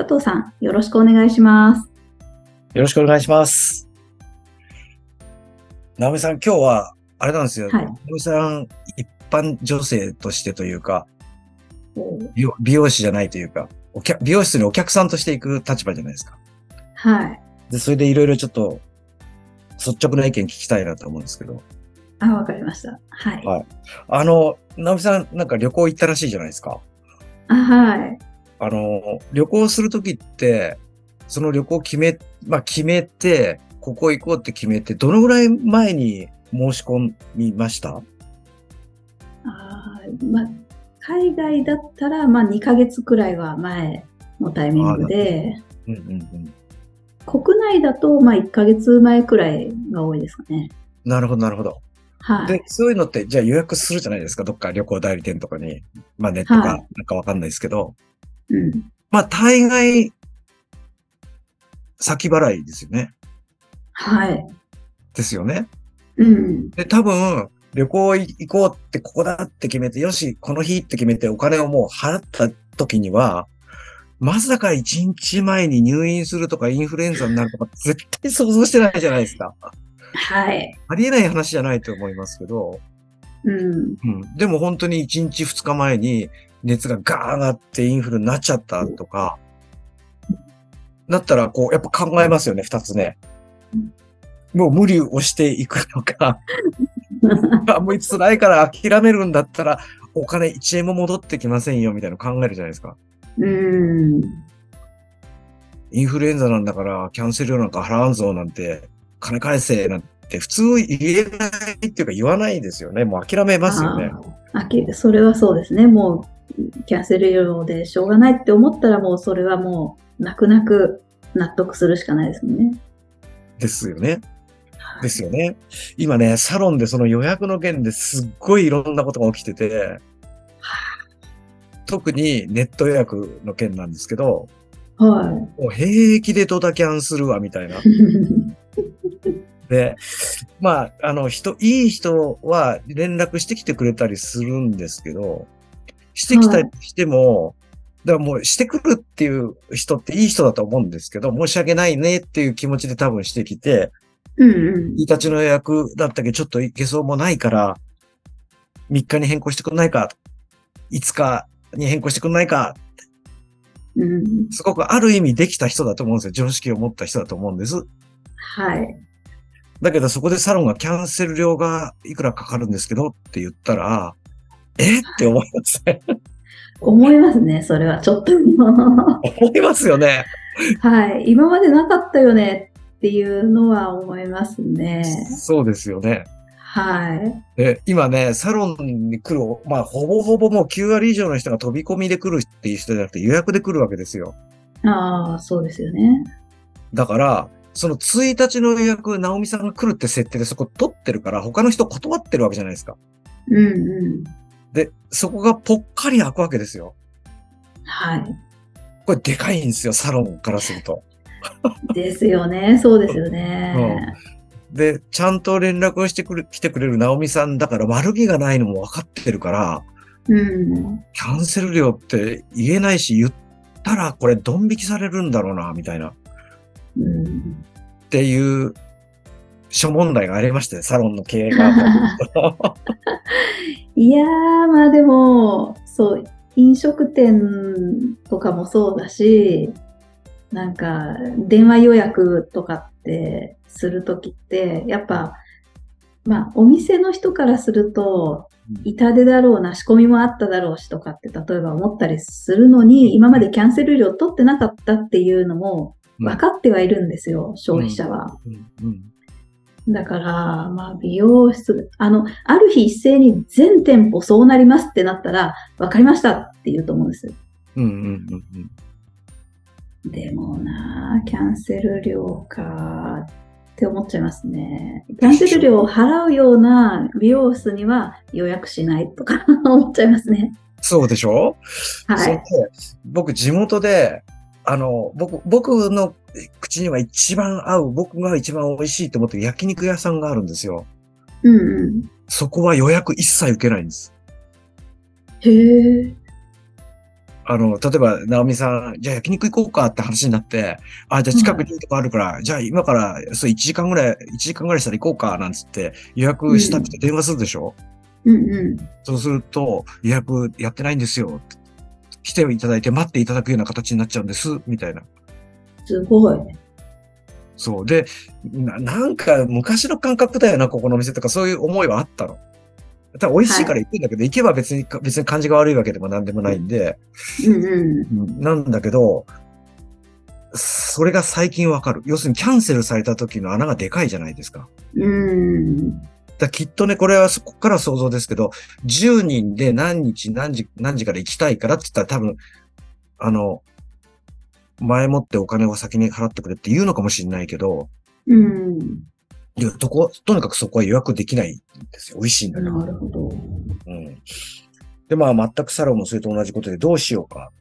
佐藤さん、よろしくお願いします。よろしくお願いします。直美さん、今日は、あれなんですよ。はい直美さん、一般女性としてというか、美容美容師じゃないというか、お客美容室にお客さんとして行く立場じゃないですか。はい。で、それでいろいろちょっと、率直な意見聞きたいなと思うんですけど。あ、わかりました。はい。はいあの、直美さん、なんか旅行行ったらしいじゃないですか。あはい。あの、旅行するときって、その旅行決め、まあ決めて、ここ行こうって決めて、どのぐらい前に申し込みました？あーまあ、海外だったら、まあ、2ヶ月くらいは前のタイミングで、うんうんうん。国内だと、まあ、1ヶ月前くらいが多いですかね。なるほど、なるほど。はい。で、そういうのって、じゃあ予約するじゃないですか。どっか旅行代理店とかに。まあネットはか、なんかわかんないですけど。うん。まあ大概、先払いですよね。はい。ですよね。うん。で、多分、旅行行こうって、ここだって決めて、よし、この日って決めて、お金をもう払った時には、まさか1日前に入院するとか、インフルエンザになるとか、絶対想像してないじゃないですか。はい。ありえない話じゃないと思いますけど、うん。うん。でも本当に1日2日前に熱がガー上がってインフルになっちゃったとか、だったらこう、やっぱ考えますよね、2つね。もう無理をしていくのか、あもう辛いから諦めるんだったら、お金1円も戻ってきませんよ、みたいなの考えるじゃないですか。うん。インフルエンザなんだから、キャンセル料なんか払わんぞ、なんて、金返せ、なんて、普通言えないっていうか言わないですよね。もう諦めますよね。あきそれはそうですね。もう、キャンセル料でしょうがないって思ったら、もうそれはもう、泣く泣く納得するしかないですね。ですよね。ですよね。今ね、サロンでその予約の件ですっごいいろんなことが起きてて、特にネット予約の件なんですけど、はもう平気でドタキャンするわ、みたいな。い。で、まあ、あの、人、いい人は連絡してきてくれたりするんですけど、してきたりしても、だからもうしてくるっていう人っていい人だと思うんですけど、申し訳ないねっていう気持ちで多分してきて、うんうん。1日の予約だったけどちょっといけそうもないから、3日に変更してくんないか、5日に変更してくんないか、うん。すごくある意味できた人だと思うんですよ。常識を持った人だと思うんです。はい。だけどそこでサロンがキャンセル料がいくらかかるんですけどって言ったら、え？って思いますね。思いますね、それは。ちょっと。思いますよね。はい。今までなかったよねっていうのは思いますね。そうですよね。はい。で今ね、サロンに来る、まあ、ほぼほぼもう9割以上の人が飛び込みで来るっていう人じゃなくて予約で来るわけですよ。ああ、そうですよね。だから、その1日の予約、直美さんが来るって設定でそこ取ってるから、他の人断ってるわけじゃないですか。うんうん。で、そこがぽっかり開くわけですよ。はこれでかいんですよ、サロンからすると。い。ですよね。そうですよね。で、ちゃんと連絡をしてくれ、来てくれる直美さんだから悪気がないのも分かってるから、うん。キャンセル料って言えないし、言ったらこれドン引きされるんだろうな、みたいな。っうん。ていう諸問題がありまして、サロンの経営が。いやー、まあでも、そう、飲食店とかもそうだし、なんか、電話予約とかってするときって、やっぱ、まあ、お店の人からすると、痛手だろうな、仕込みもあっただろうしとかって、例えば思ったりするのに、今までキャンセル料取ってなかったっていうのも分かってはいるんですよ、消費者は。うん。うんだから、まあ、美容室、あの、ある日一斉に全店舗そうなりますってなったら、分かりましたって言うと思うんです。うんうんうんうんでもな、キャンセル料かって思っちゃいますね。キャンセル料を払うような美容室には予約しないとか 思っちゃいますね。そうでしょ？はい。僕、地元で、あの、僕、僕の口には一番合う、僕が一番美味しいと思ってる焼肉屋さんがあるんですよ。うんうん。そこは予約一切受けないんです。へえ。あの、例えば、直美さん、じゃあ焼肉行こうかって話になって、あ、じゃあ近くにいいとこあるから、じゃあ今から、そう1時間ぐらい、1時間ぐらいしたら行こうか、なんつって予約したくて電話するでしょ、うんうん。そうすると、予約やってないんですよ。来ていただいて待っていただくような形になっちゃうんです、みたいな。すごい。そう。で、ななんか昔の感覚だよな、ここのお店とか、そういう思いはあったの。ただ美味しいから行くんだけど、行けば別に、別に感じが悪いわけでも何でもないんで、うんうん。うんなんだけど、それが最近わかる。要するにキャンセルされた時の穴がでかいじゃないですか。うん。だからきっとね、これはそこから想像ですけど、10人で何日何時、何時から行きたいからって言ったら多分、あの、前もってお金を先に払ってくれって言うのかもしれないけど、うん。いや、どこ、とにかくそこは予約できないんですよ。美味しいんだけど。なるほど。うん。で、まあ、全くサロンもそれと同じことでどうしようか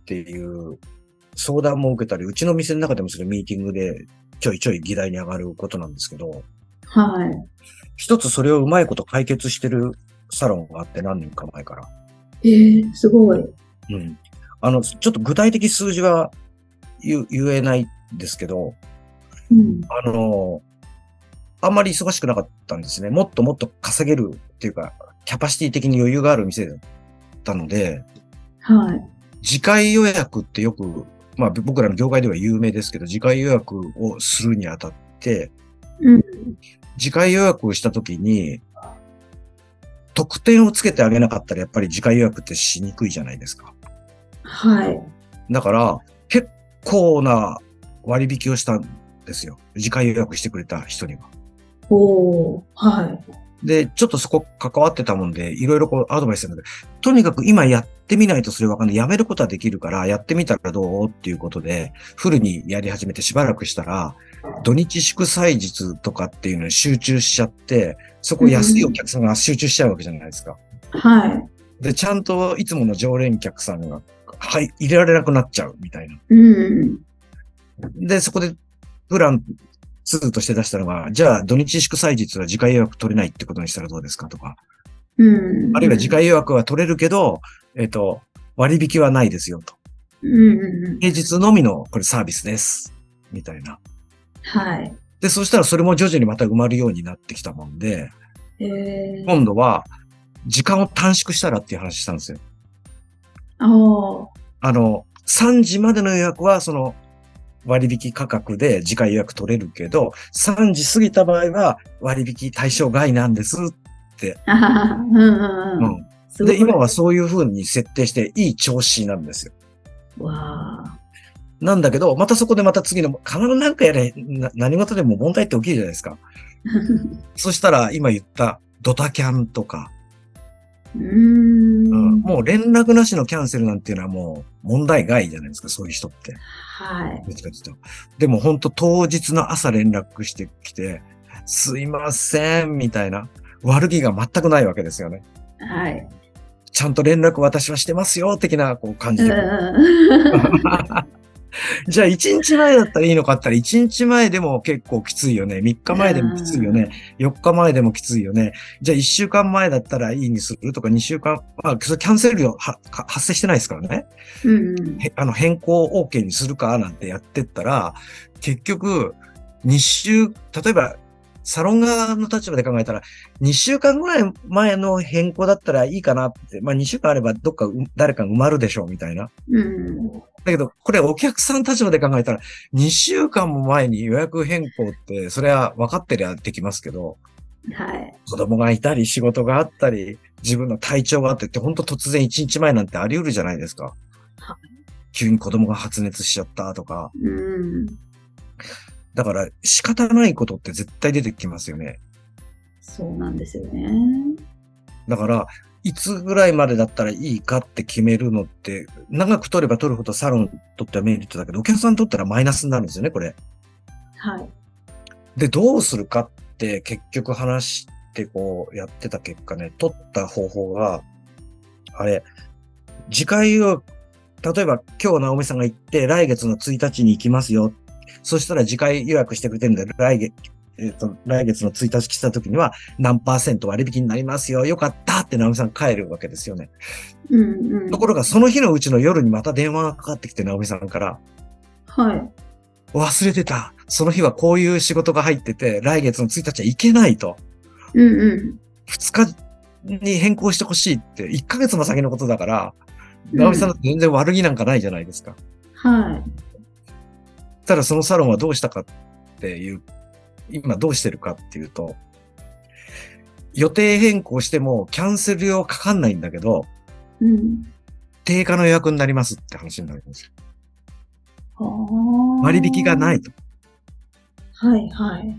っていう相談も受けたり、うちの店の中でもそれミーティングでちょいちょい議題に上がることなんですけど、はい。一つそれをうまいこと解決してるサロンがあって何年か前から。ええすごい。うん。あの、ちょっと具体的数字は言言えないんですけど、うん。あの、あんまり忙しくなかったんですね。もっともっと稼げるっていうか、キャパシティ的に余裕がある店だったので、はい。次回予約ってよく、まあ僕らの業界では有名ですけど、次回予約をするにあたって、うん。次回予約をしたときに、特典をつけてあげなかったらやっぱり次回予約ってしにくいじゃないですか。はい。だから、結構な割引をしたんですよ。次回予約してくれた人には。おー。はい。で、ちょっとそこ関わってたもんで、いろいろこうアドバイスするんだけど、とにかく今やってみないとそれわかんない。やめることはできるから、やってみたらどう？っていうことで、フルにやり始めてしばらくしたら、土日祝祭日とかっていうのに集中しちゃって、そこ安いお客さんが集中しちゃうわけじゃないですか。はい。で、ちゃんといつもの常連客さんが、はい、入れられなくなっちゃうみたいな。うん。で、そこで、プラン2として出したのが、じゃあ土日祝祭日は次回予約取れないってことにしたらどうですかとか。うん。あるいは次回予約は取れるけど、えっ、と、割引はないですよと。うん。平日のみのこれサービスです。みたいな。はい。で、そしたらそれも徐々にまた埋まるようになってきたもんで、えー。今度は時間を短縮したらっていう話したんですよ。あの、3時までの予約はその割引価格で次回予約取れるけど、3時過ぎた場合は割引対象外なんです。あははうんうんで、今はそういう風に設定していい調子なんですよ。わあ。なんだけど、またそこでまた次の、必ず何かやれ、な何事でも問題って起きるじゃないですか。そしたら今言ったドタキャンとか、うんん。もう連絡なしのキャンセルなんていうのはもう問題外じゃないですか、そういう人って。はい。どっちかっていうとでも本当当日の朝連絡してきて、すいません、みたいな。悪気が全くないわけですよね。はい。ちゃんと連絡私はしてますよ、的なこう感じうで。ん。じゃあ1日前だったらいいのかったら1日前でも結構きついよね。3日前でもきついよね。4日前でもきついよね。じゃあ1週間前だったらいいにするとか2週間、まあ、キャンセル料発生してないですからね。うんうん。へあの変更 OK にするかなんてやってったら、結局、2週、例えば、サロン側の立場で考えたら、2週間ぐらい前の変更だったらいいかなって、まあ2週間あればどっかう誰かが埋まるでしょうみたいな。うん。だけど、これお客さん立場で考えたら、2週間も前に予約変更って、それは分かってりゃできますけど、はい。子供がいたり、仕事があったり、自分の体調があってって、本当突然1日前なんてあり得るじゃないですかは。急に子供が発熱しちゃったとか。うん。だから仕方ないことって絶対出てきますよね。そうなんですよね。だから、いつぐらいまでだったらいいかって決めるのって、長く取れば取るほどサロンにとってはメリットだけど、お客さんにとったらマイナスになるんですよね、これ。はい。で、どうするかって結局話してこうやってた結果ね、取った方法が、あれ、次回を、例えば今日直美さんが行って来月の1日に行きますよ。そしたら次回予約してくれてるんで、来月、えっ、と、来月の1日来た時には何パーセント割引になりますよ。よかったって直美さん帰るわけですよね。うんうん。ところがその日のうちの夜にまた電話がかかってきて直美さんから、はい。忘れてた。その日はこういう仕事が入ってて、来月の1日は行けないと。うんうん。2日に変更してほしいって、1ヶ月も先のことだから、うん直美さんだって全然悪気なんかないじゃないですか。はい。ただそのサロンはどうしたかっていう、今どうしてるかっていうと、予定変更してもキャンセル料かかんないんだけど、うん。定価の予約になりますって話になるんですよ。割引がない。と。はいはい。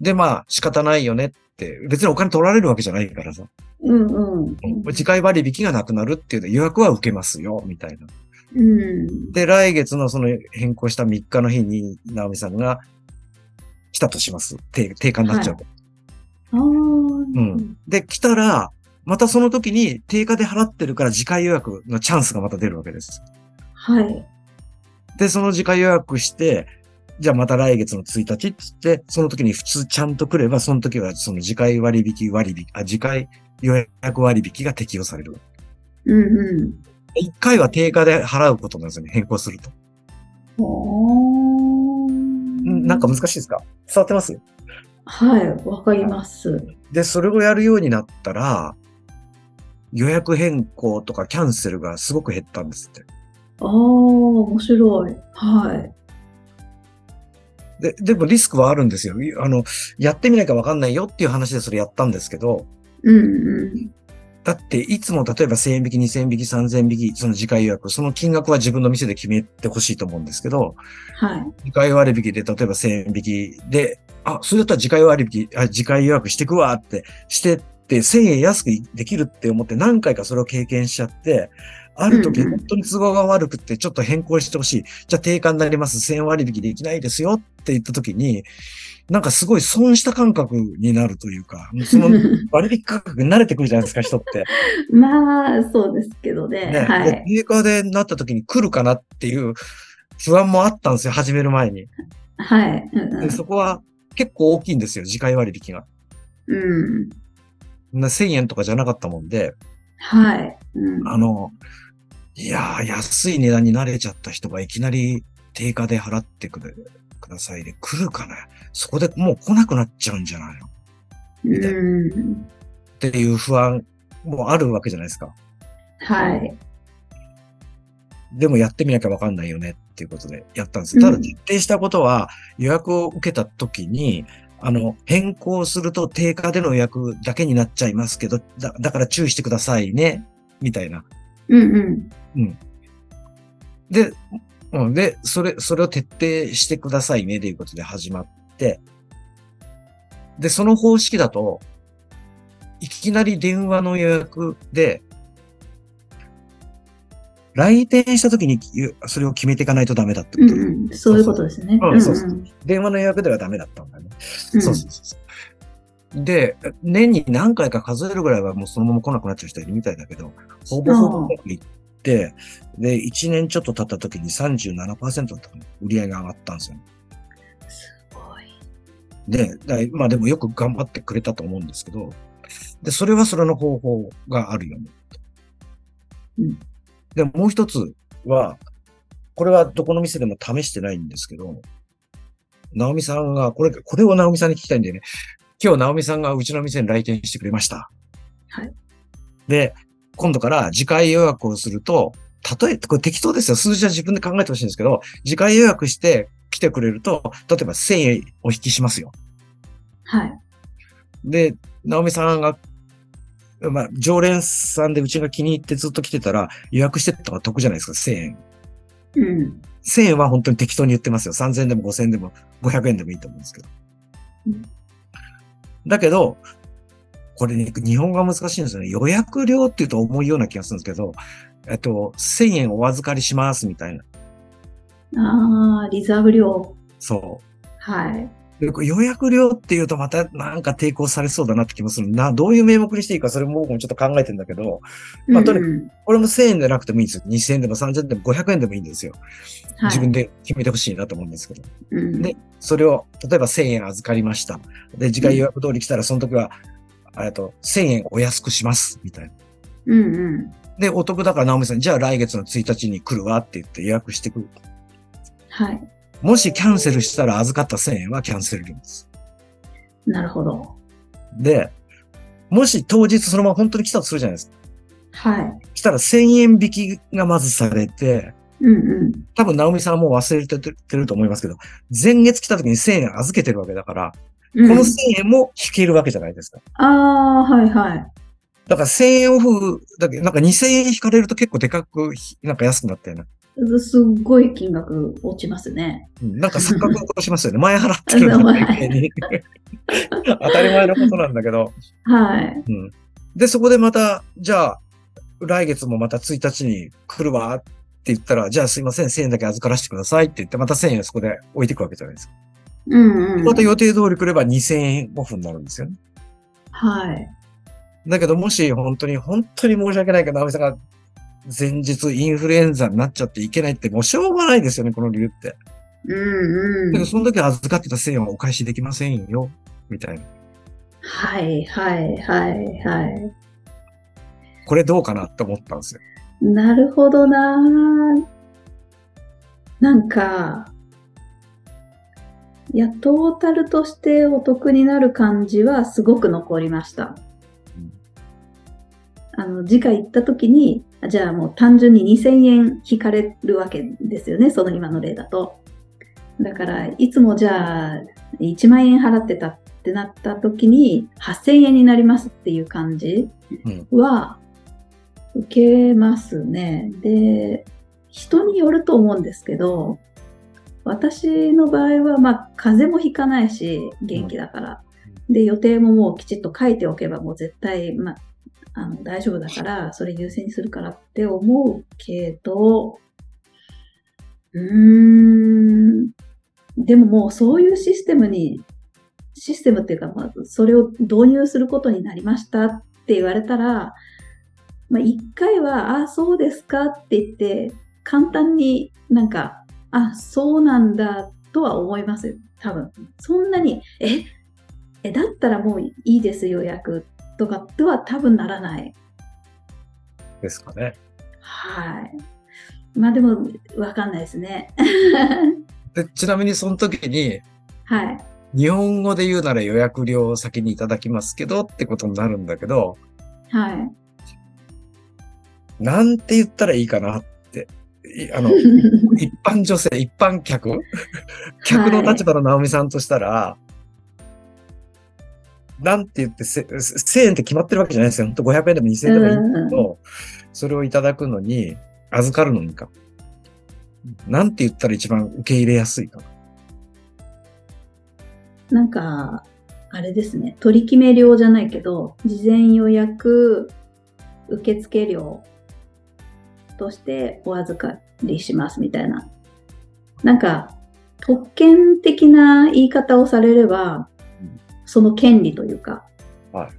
で、まあ仕方ないよねって、別にお金取られるわけじゃないからさ。うんうん。次回割引がなくなるっていうので予約は受けますよ、みたいな。うん。で、来月のその変更した3日の日に、直美さんが来たとします。定定価になっちゃうと。ああ。んで、来たら、またその時に定価で払ってるから次回予約のチャンスがまた出るわけです。はい。で、その次回予約して、じゃあまた来月の1日って言って、その時に普通ちゃんと来れば、その時はその次回割引割引、あ、次回予約割引が適用される。うんうん。一回は定価で払うことなんですよね、変更すると。おーんなんか難しいですか？伝わってます？はい、わかります。で、それをやるようになったら、予約変更とかキャンセルがすごく減ったんですって。ああ、面白い。はい。で、でもリスクはあるんですよ。いあの、やってみなきゃわかんないよっていう話でそれやったんですけど、うんうん。だっていつも例えば1000円引き、2000円引き、3000引き、その次回予約、その金額は自分の店で決めてほしいと思うんですけど、はい。次回割引で例えば1000円引きで、あ、それだったら次回割引、あ次回予約してくわってしてって1000円安くできるって思って何回かそれを経験しちゃって、ある時本当に都合が悪くってちょっと変更してほしい。じゃあ定価になります。1000円割引できないですよって言った時に、なんかすごい損した感覚になるというか、その 割引価格に慣れてくるじゃないですか、人って。まあ、そうですけどね。ね。ではい。定価でなった時に来るかなっていう不安もあったんですよ、始める前に。はい。うんでそこは結構大きいんですよ、次回割引が。うん。な1000円とかじゃなかったもんで、はい。うんあの、いやー、安い値段に慣れちゃった人がいきなり定価で払ってくれ、くださいで来るかなそこでもう来なくなっちゃうんじゃないの？みたいなうん。っていう不安もあるわけじゃないですか。はい。でもやってみなきゃわかんないよねっていうことでやったんです。ただうん徹底したことは予約を受けた時に、あの、変更すると定価での予約だけになっちゃいますけど、だだから注意してくださいね、みたいな。うんうん。で、うん、で、それ、それを徹底してくださいね、ということで始まって、で、その方式だと、いきなり電話の予約で、来店した時にゆそれを決めていかないとダメだってうこと。んうん。そういうことですね。うんそう電話の予約ではダメだったんだそうそうそう。で、年に何回か数えるぐらいはもうそのまま来なくなっちゃう人いるみたいだけど、ほぼほぼうまくいって、で、1年ちょっと経った時に37%だったかな売り上げが上がったんですよ。すごい。で、だまあでもよく頑張ってくれたと思うんですけど、で、それはそれの方法があるよね。うんで、もう一つは、これはどこの店でも試してないんですけど、直美さんが、これ、これを直美さんに聞きたいんだよね。今日直美さんがうちの店に来店してくれました。はい。で、今度から次回予約をすると、例え、これ適当ですよ。数字は自分で考えてほしいんですけど、次回予約して来てくれると、例えば1000円お引きしますよ。はい。で、直美さんが、まあ、常連さんでうちが気に入ってずっと来てたら、予約してった方が得じゃないですか、1000円。うん。1000円は本当に適当に言ってますよ。3000円でも5000円でも500円でもいいと思うんですけどうん。だけど、これね、日本語が難しいんですよね。予約料って言うと重いような気がするんですけど、えっと、1000円お預かりしますみたいな。ああ、リザーブ料。そう。はい。予約料っていうとまたなんか抵抗されそうだなって気もするな。どういう名目にしていいか、それも僕もちょっと考えてんだけど、まあとにかうんうんこれも1000円でなくてもいいんですよ。2000円でも3000円でも500円でもいいんですよ。はい自分で決めてほしいなと思うんですけど。うんでそれを、例えば1000円預かりました。で、次回予約通り来たら、その時は、えっと、1000円お安くします。みたいな。うんうん。で、お得だから、直美さん、じゃあ来月の1日に来るわって言って予約してくる。はい。もしキャンセルしたら預かった1000円はキャンセル料です。なるほど。で、もし当日そのまま本当に来たとするじゃないですか。はい。来たら1000円引きがまずされて、うんうん。多分直美さんはもう忘れてると思いますけど、前月来た時に1000円預けてるわけだから、うんこの1000円も引けるわけじゃないですか。ああ、はいはい。だから1000円オフだけ、なんか2000円引かれると結構でかく、なんか安くなったよね。すっごい金額落ちますね。うんなんか錯覚を起こしますよね。前払ってるの前に。当たり前のことなんだけど。はい。うん。で、そこでまた、じゃあ、来月もまた1日に来るわって言ったら、じゃあすいません、1000円だけ預からせてくださいって言って、また1000円そこで置いていくわけじゃないですか。うんうん。また予定通り来れば2000円オフになるんですよね。はい。だけどもし本当に、本当に申し訳ないけど、直美さんが前日インフルエンザになっちゃっていけないってもうしょうがないですよね、この理由って。うんうん。だけどその時預かってた1000円はお返しできませんよ、みたいな。はいはいはいはい。これどうかなって思ったんですよ。なるほどななんか、いや、トータルとしてお得になる感じはすごく残りました。うんあの、次回行った時に、あじゃあもう単純に2000円引かれるわけですよね、その今の例だと。だから、いつもじゃあ1万円払ってたってなった時に8000円になりますっていう感じうん。は受けますね。で、人によると思うんですけど、私の場合は、まあ、風邪もひかないし、元気だから。で、予定ももうきちっと書いておけば、もう絶対、まあ、あの大丈夫だから、それ優先にするからって思うけど、うーん、でももうそういうシステムに、システムっていうか、まあ、それを導入することになりましたって言われたら、まあ、一回は、あ、そうですかって言って、簡単になんか、あ、そうなんだとは思いますよ。多分。そんなに、え、え、だったらもういいです予約とかとは多分ならない。ですかね。はい。まあでも、わかんないですね。で、ちなみにその時に、はい。日本語で言うなら予約料を先にいただきますけどってことになるんだけど、はい。なんて言ったらいいかなって。いあの、一般女性、一般客？客の立場の直美さんとしたら、なんて言ってせ、1000円って決まってるわけじゃないですよ。本当500円でも2000円でもいいんだけど、それをいただくのに、預かるのにか。なんて言ったら一番受け入れやすいかな。なんか、あれですね、取り決め料じゃないけど、事前予約受付料としてお預かりしますみたいな。なんか、特権的な言い方をされればうん、その権利というか、はい。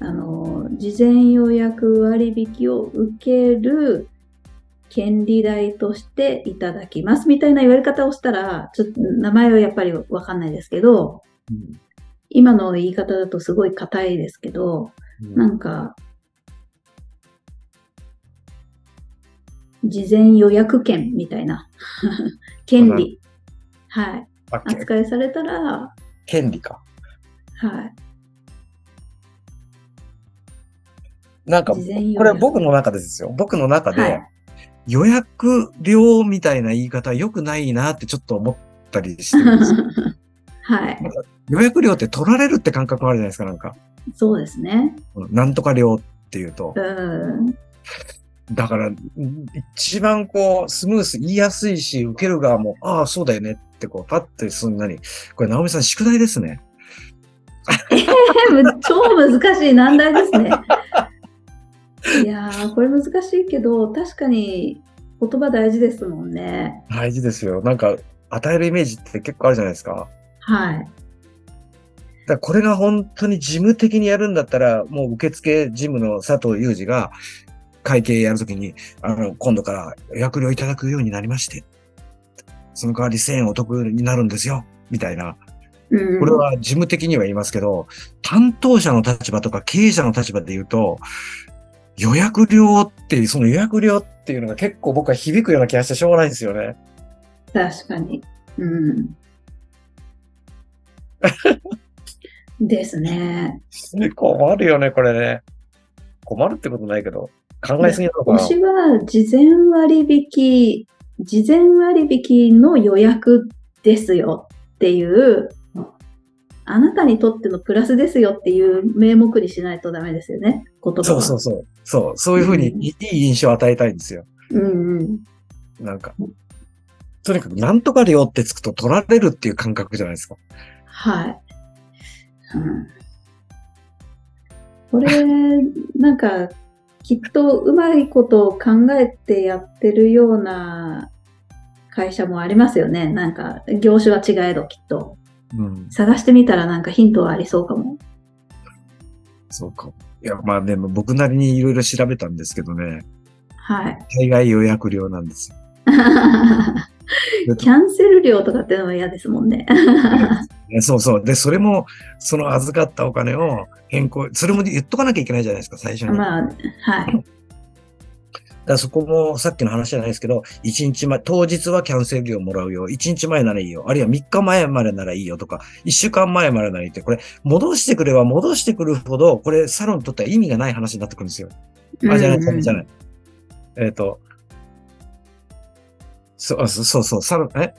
あの、事前予約割引を受ける権利代としていただきますみたいな言われ方をしたら、ちょっと名前はやっぱりわかんないですけど、うん。今の言い方だとすごい硬いですけど、なんか、事前予約権みたいな 権利、はい、扱いされたら、権利か。はい、なんか、これ僕の中でですよ。僕の中で、はい予約料みたいな言い方は良くないなってちょっと思ったりしてるんですよ。はい、予約料って取られるって感覚あるじゃないですか、なんか。そうですね。うんなんとか料っていうと。うん、だから、うん一番こう、スムース、言いやすいし、受ける側も、ああ、そうだよねってこう、パッとすんなり。これ、直美さん、宿題ですね。超 超難しい難題ですね。いやー、これ難しいけど、確かに言葉大事ですもんね。大事ですよ。なんか、与えるイメージって結構あるじゃないですか。はい。だからこれが本当に事務的にやるんだったら、もう受付事務の佐藤裕二が会計やるときに、あの、今度から予約料いただくようになりまして、その代わり1000円お得になるんですよ、みたいな。うん、これは事務的には言いますけど、担当者の立場とか経営者の立場で言うと、予約料っていう、その予約料っていうのが結構僕は響くような気がしてしょうがないんですよね。確かに。うん。ですね。困るよね、これね。困るってことないけど、考えすぎなのかな。私は事前割引、事前割引の予約ですよっていう、あなたにとってのプラスですよっていう名目にしないとダメですよね、言葉は。そうそうそう。そう、そういうふうにうんいい印象を与えたいんですよ。うんうん。なんか。とにかく、なんとか料ってつくと取られるっていう感覚じゃないですか。はい。うん、これ、なんか、きっとうまいことを考えてやってるような会社もありますよね。なんか、業種は違えど、きっと。うん。探してみたらなんかヒントはありそうかも。そうか。いや、まあでも僕なりにいろいろ調べたんですけどね。はい。海外予約料なんですよ。キャンセル料とかっていうのも嫌ですもんね。ね そうそう。で、それも、その預かったお金を変更、それも言っとかなきゃいけないじゃないですか、最初に。まあ、はい。そこもさっきの話じゃないですけど、1日前、当日はキャンセル料もらうよ。1日前ならいいよ。あるいは3日前までならいいよとか、1週間前までならいいって、これ、戻してくれば戻してくるほど、これ、サロンにとっては意味がない話になってくるんですよ。あ、じゃない、じゃない、じゃない。えっ、と、そう、そうそうそう、サロン、え？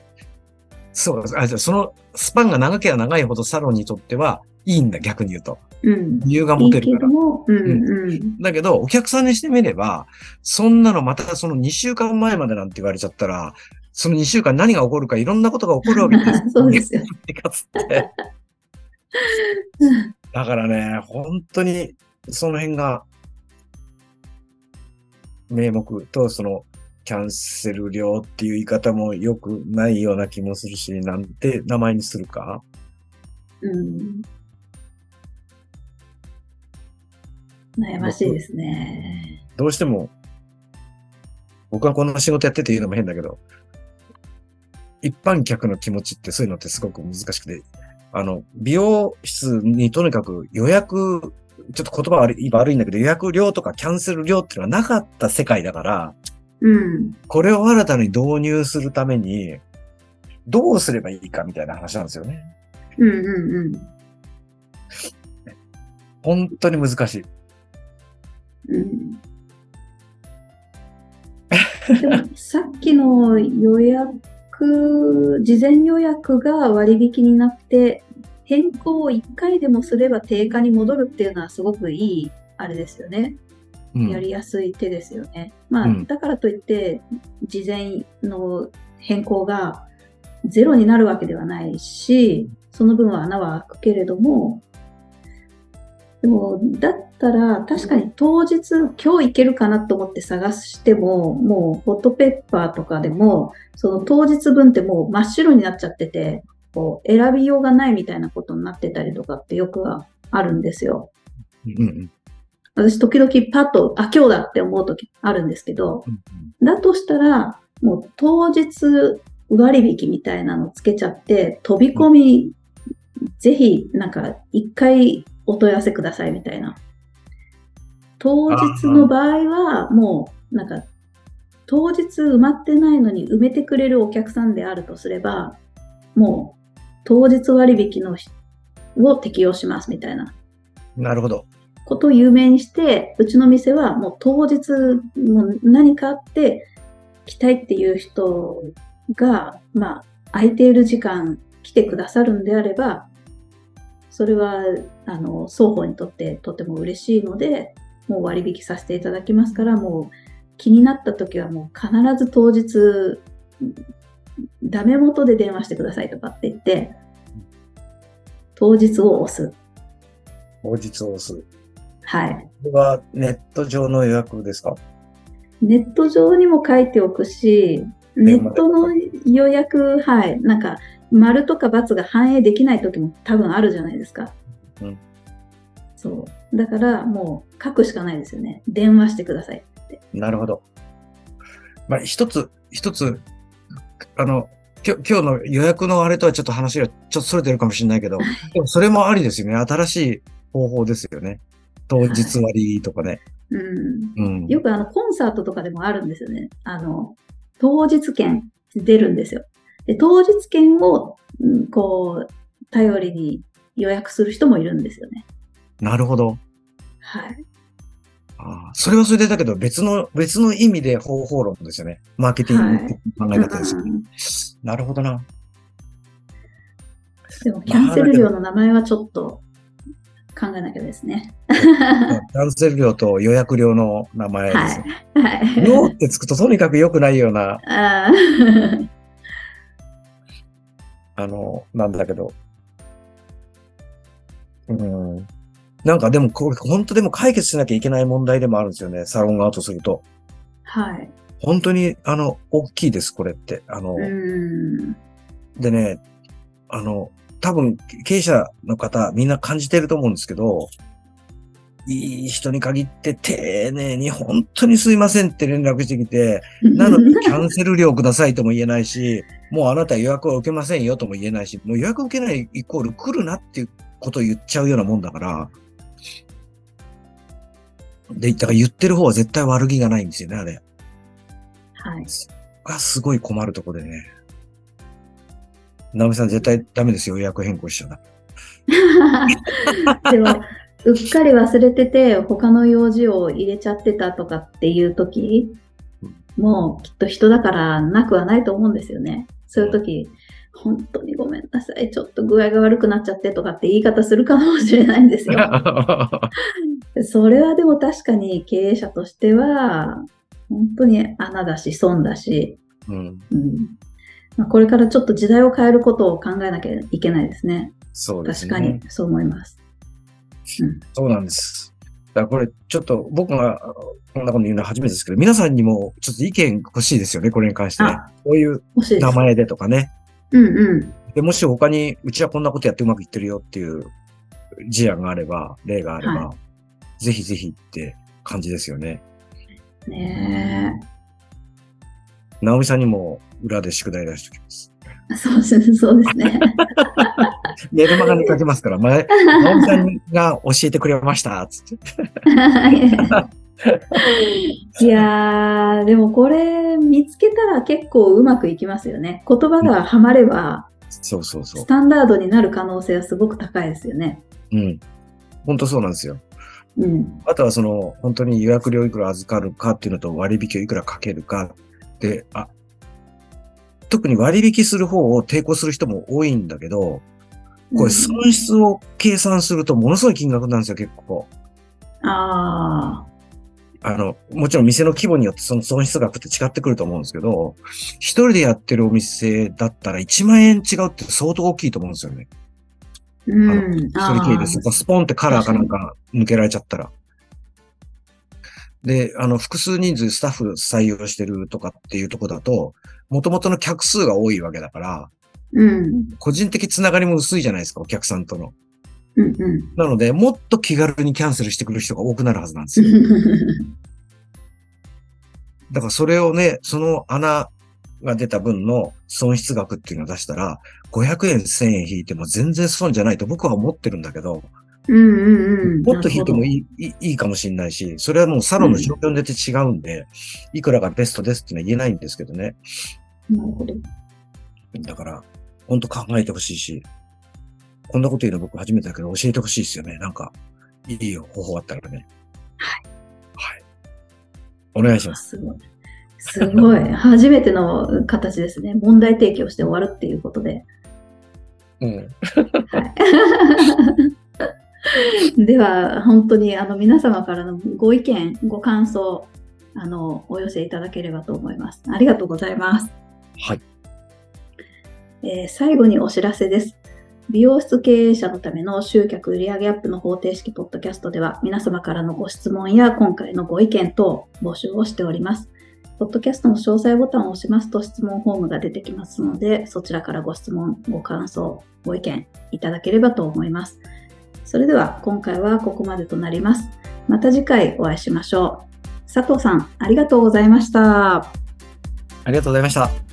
そう、あ、じゃあそのスパンが長ければ長いほどサロンにとってはいいんだ、逆に言うと。うん。理由が持てるから。だけど、お客さんにしてみれば、そんなのまたその2週間前までなんて言われちゃったら、その2週間何が起こるかいろんなことが起こるわけです そうですよ。だからね、本当にその辺が、名目とそのキャンセル料っていう言い方も良くないような気もするし、なんて名前にするか。うん。悩ましいですね。どうしても、僕はこんな仕事やってて言うのも変だけど、一般客の気持ちってそういうのってすごく難しくて、あの、美容室にとにかく予約、ちょっと言葉悪い悪いんだけど、予約料とかキャンセル料っていうのはなかった世界だから、うん。これを新たに導入するために、どうすればいいかみたいな話なんですよね。うんうんうん。本当に難しい。うんでもさっきの予約、事前予約が割引になって、変更を1回でもすれば定価に戻るっていうのはすごくいい、あれですよね。うんやりやすい手ですよね。まあ、うんだからといって、事前の変更がゼロになるわけではないし、その分は穴は開くけれども、でも、だったら、確かに当日、今日行けるかなと思って探しても、もう、ホットペッパーとかでも、その当日分ってもう真っ白になっちゃってて、こう、選びようがないみたいなことになってたりとかってよくあるんですよ。うんうん私、時々パッと、あ、今日だって思う時あるんですけど、うんだとしたら、もう当日割引みたいなのつけちゃって、飛び込み、ぜひ、なんか、一回お問い合わせくださいみたいな。当日の場合は、もう、なんか、当日埋まってないのに埋めてくれるお客さんであるとすれば、もう、当日割引のひを適用しますみたいななるほど。ことを有名にして、うちの店はもう当日もう何かあって来たいっていう人が、まあ、空いている時間来てくださるんであれば、それは、あの、双方にとってとても嬉しいので、もう割引させていただきますから、もう気になった時はもう必ず当日、ダメ元で電話してくださいとかって言って、当日を押す。当日を押す。はい。これはネット上の予約ですか？ネット上にも書いておくし、ネットの予約、はい、なんか、丸とか×が反映できない時も多分あるじゃないですか。うんそう。だから、もう書くしかないですよね。電話してください。なるほど。まあ、一つ、一つ、あの、きょ今日の予約のあれとはちょっと話がちょっとそれてるかもしれないけど、でもそれもありですよね。新しい方法ですよね。当日割とかね。うん。うん。よくあの、コンサートとかでもあるんですよね。あの、当日券って出るんですよ。で、当日券を、うんこう、頼りに予約する人もいるんですよね。なるほど。はい。ああそれはそれでだけど別の、別の意味で方法論ですよね。マーケティング的な考え方ですよね。うんなるほどな。でも、キャンセル料の名前はちょっと考えなきゃですね。キャンセル料と予約料の名前ですよ。はい。料ってつくととにかく良くないような、あーあの、なんだけど。うん。なんかでもこれ本当でも解決しなきゃいけない問題でもあるんですよね。サロン側とすると。はい。本当に、あの、大きいです、これって。あの、うん。でね、あの、多分、経営者の方、みんな感じてると思うんですけど、いい人に限って丁寧に本当にすいませんって連絡してきて、なので キャンセル料くださいとも言えないし、もうあなた予約は受けませんよとも言えないし、もう予約受けないイコール来るなっていうことを言っちゃうようなもんだから、で、だから言ってる方は絶対悪気がないんですよね、あれ。はい。がすごい困るとこでね。直美さん絶対ダメですよ、予約変更しちゃダメ。でも、うっかり忘れてて、他の用事を入れちゃってたとかっていう時もうきっと人だからなくはないと思うんですよね。そういう時、本当にごめんなさい、ちょっと具合が悪くなっちゃってとかって言い方するかもしれないんですよ。それはでも確かに経営者としては、本当に穴だし、損だし、うん、うんまあ、これからちょっと時代を変えることを考えなきゃいけないですね。そうです確ね。かに、そう思います。うんそうなんです。だからこれ、ちょっと僕がこんなこと言うのは初めてですけど、皆さんにもちょっと意見欲しいですよね、これに関してね。あこういう名。前でとかね。うんうん。で、もし他に、うちはこんなことやってうまくいってるよっていう事案があれば、例があれば、はぜひぜひって感じですよね。ね直美さんにも裏で宿題出しておきます。え。そうですそうですね。メルマガに書きますから、前、直美さんが教えてくれました、つって。いやー、でもこれ見つけたら結構うまくいきますよね。言葉がはまれば、そうそうそうス。タンダードになる可能性はすごく高いですよね。うん。本当そうなんですよ。うん。あとはその、本当に予約料いくら預かるかっていうのと割引をいくらかけるかで、あ、特に割引する方を抵抗する人も多いんだけど、これ損失を計算するとものすごい金額なんですよ、結構。ああの、もちろん店の規模によってその損失額って違ってくると思うんですけど、一人でやってるお店だったら1万円違うって相当大きいと思うんですよね。ー。うあのん。一人経営です。スポンってカラーかなんか抜けられちゃったら。で、あの、複数人数スタッフ採用してるとかっていうとこだと、元々の客数が多いわけだから、うん。個人的つながりも薄いじゃないですか、お客さんとの。うんうん。なので、もっと気軽にキャンセルしてくる人が多くなるはずなんですよ。だからそれをね、その穴が出た分の損失額っていうのを出したら、500円、1000円引いても全然損じゃないと僕は思ってるんだけど、うんうんうん。もっと引いてもい。いいいかもしれないし、それはもうサロンの状況によって違うんで、いくらがベストですっていうのは言えないんですけどね。なるほど。だから、本当考えてほしいし、こんなこと言うの僕初めてだけど教えてほしいですよね。なんか、いいよ、方法あったらね。はい。はい。お願いします。すごい。すごい。初めての形ですね。問題提供して終わるっていうことで。うん。はい、では、本当にあの皆様からのご意見、ご感想、あのお寄せいただければと思います。ありがとうございます。はい。えー最後にお知らせです。美容室経営者のための集客売上アップの方程式ポッドキャストでは皆様からのご質問や今回のご意見等募集をしております。ポッドキャストの詳細ボタンを押しますと質問フォームが出てきますので、そちらからご質問、ご感想、ご意見いただければと思います。それでは今回はここまでとなります。また次回お会いしましょう。佐藤さん、ありがとうございました。ありがとうございました。